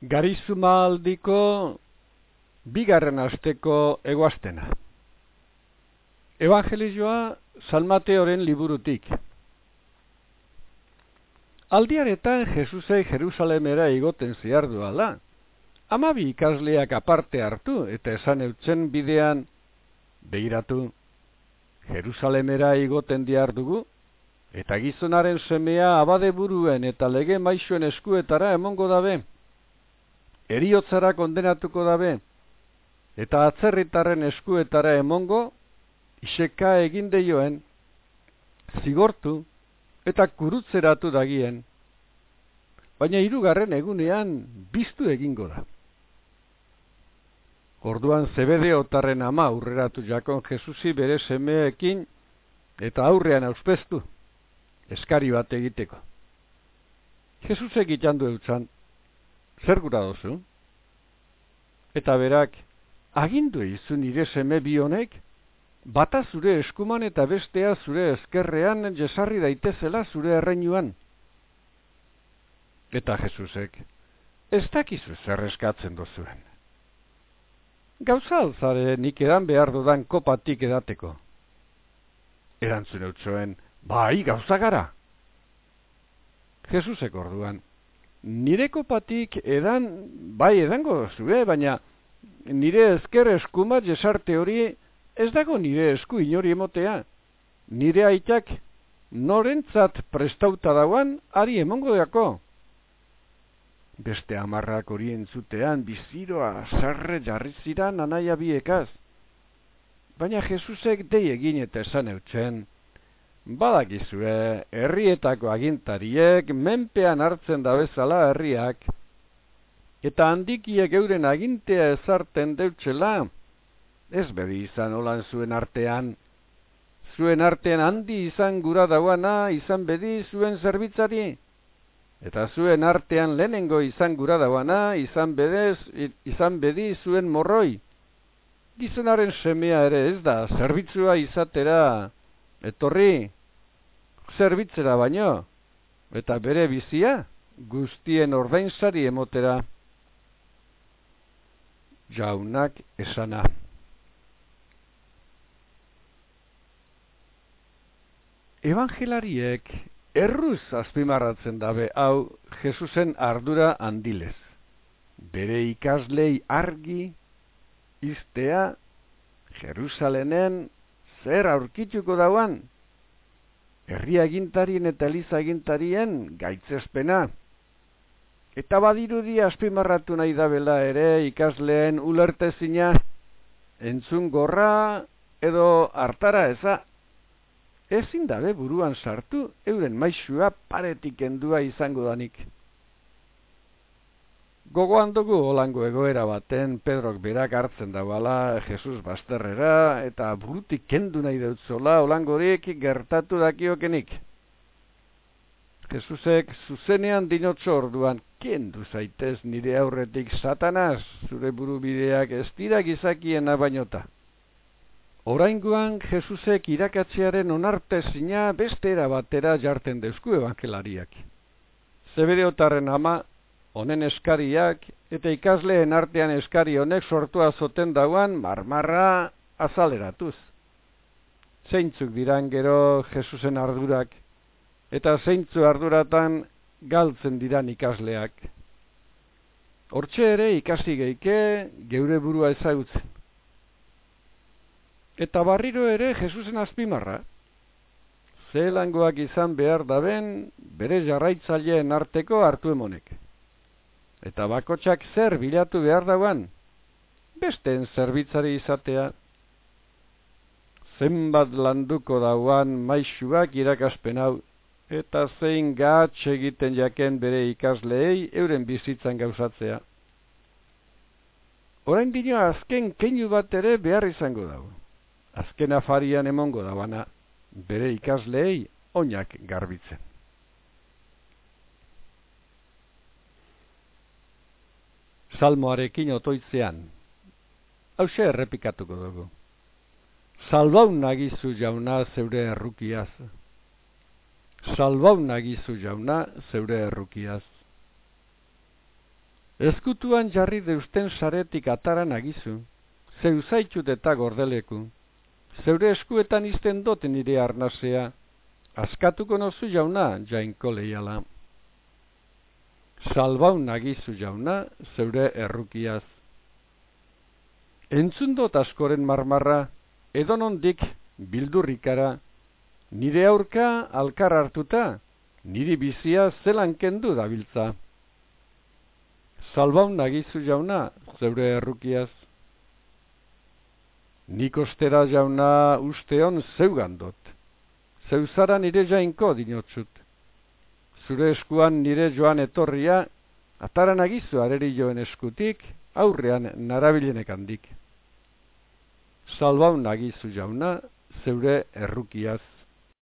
Garizuma aldiko bigarren asteko egoaztena. Evangelizioa Salmateoren liburutik. Aldiaretan Jesusei Jerusalemera igoten ziardu ala. Amabi ikasleak aparte hartu eta esan eutzen bidean behiratu. Jerusalemera igoten diar dugu eta gizonaren semea abade buruen eta lege maixuen eskuetara emongo dabe eriotzara kondenatuko dabe, eta atzerritarren eskuetara emongo, iseka egin deioen, zigortu eta kurutzeratu dagien, baina hirugarren egunean biztu egingo da. Orduan zebede otarren ama aurreratu jakon Jesusi bere semeekin eta aurrean auspeztu, eskari bat egiteko. Jesusek itandu eutzan, zer gura dozu? Eta berak, agindu izu nire seme bionek, bata zure eskuman eta bestea zure eskerrean jesarri daitezela zure erreinuan. Eta Jesusek, ez dakizu zer eskatzen dozuen. Gauza alzare nik edan behar dudan kopatik edateko. Erantzun eutxoen, bai gauza gara. Jesusek orduan, nire kopatik edan, bai edango zue, baina nire ezker eskumat jesarte hori ez dago nire esku inori emotea. Nire aitak norentzat prestauta dauan ari emongo deako. Beste amarrak hori entzutean biziroa sarre jarri ziran anaia biekaz. Baina Jesusek dei egin eta esan eutzen, Badakizue, herrietako agintariek menpean hartzen da bezala herriak, eta handikiek euren agintea ezarten deutxela, ez bedi izan olan zuen artean, zuen artean handi izan gura dauana izan bedi zuen zerbitzari, eta zuen artean lehenengo izan gura dauana izan, bedez, izan bedi zuen morroi. Gizonaren semea ere ez da, zerbitzua izatera, etorri, zerbitzera baino, eta bere bizia guztien ordainsari emotera. Jaunak esana. Evangelariek erruz azpimarratzen dabe hau Jesusen ardura handilez. Bere ikaslei argi, iztea, Jerusalenen zer aurkituko dauan, herria egintarien eta eliza egintarien gaitzespena. Eta badirudi azpimarratu nahi dabela ere ikasleen ulertezina, entzun gorra edo hartara eza. Ezin dabe buruan sartu, euren maixua paretik endua izango danik. Gogoan dugu olango egoera baten Pedrok berak hartzen dauala Jesus Basterrera eta burutik kendu nahi deutzola olangorik gertatu dakiokenik. Jesusek zuzenean dinotxo orduan kendu zaitez nire aurretik satanaz zure buru bideak ez dira gizakien abainota. Oraingoan Jesusek irakatzearen onartezina beste batera jarten deusku evangelariak. Zebedeotarren ama honen eskariak eta ikasleen artean eskari honek sortua zoten dauan marmarra azaleratuz. Zeintzuk diran gero Jesusen ardurak eta zeintzu arduratan galtzen diran ikasleak. Hortxe ere ikasi geike geure burua ezagutzen. Eta barriro ere Jesusen azpimarra, zelangoak izan behar daben bere jarraitzaileen arteko hartu emonek. Eta bakotsak zer bilatu behar dauan? Besten zerbitzari izatea. Zenbat landuko dauan maixuak irakaspen hau, eta zein gatz egiten jaken bere ikasleei euren bizitzan gauzatzea. Orain dino azken keinu bat ere behar izango dago. Azken afarian emongo dauana, bere ikasleei oinak garbitzen. Salmoarekin otoitzean. Hauxe errepikatuko dugu. Salbau nagizu jauna zeure errukiaz. Salbau nagizu jauna zeure errukiaz. Ezkutuan jarri deusten saretik ataran agizu, zeu zaitut eta gordeleku. Zeure eskuetan izten doten nire arnasea, askatuko nozu jauna jainko lehiala. Salbaun nagizu jauna, zeure errukiaz. Entzundot askoren marmarra, edonondik bildurrikara, nire aurka alkar hartuta, niri bizia zelan kendu dabiltza. Salbaun nagizu jauna, zeure errukiaz. Nik ostera jauna usteon zeugandot. Zeuzara nire jainko dinotzut. Zure eskuan nire joan etorria, ataran agizu areri eskutik, aurrean narabilenek handik. Salbaun nagizu jauna, zeure errukiaz.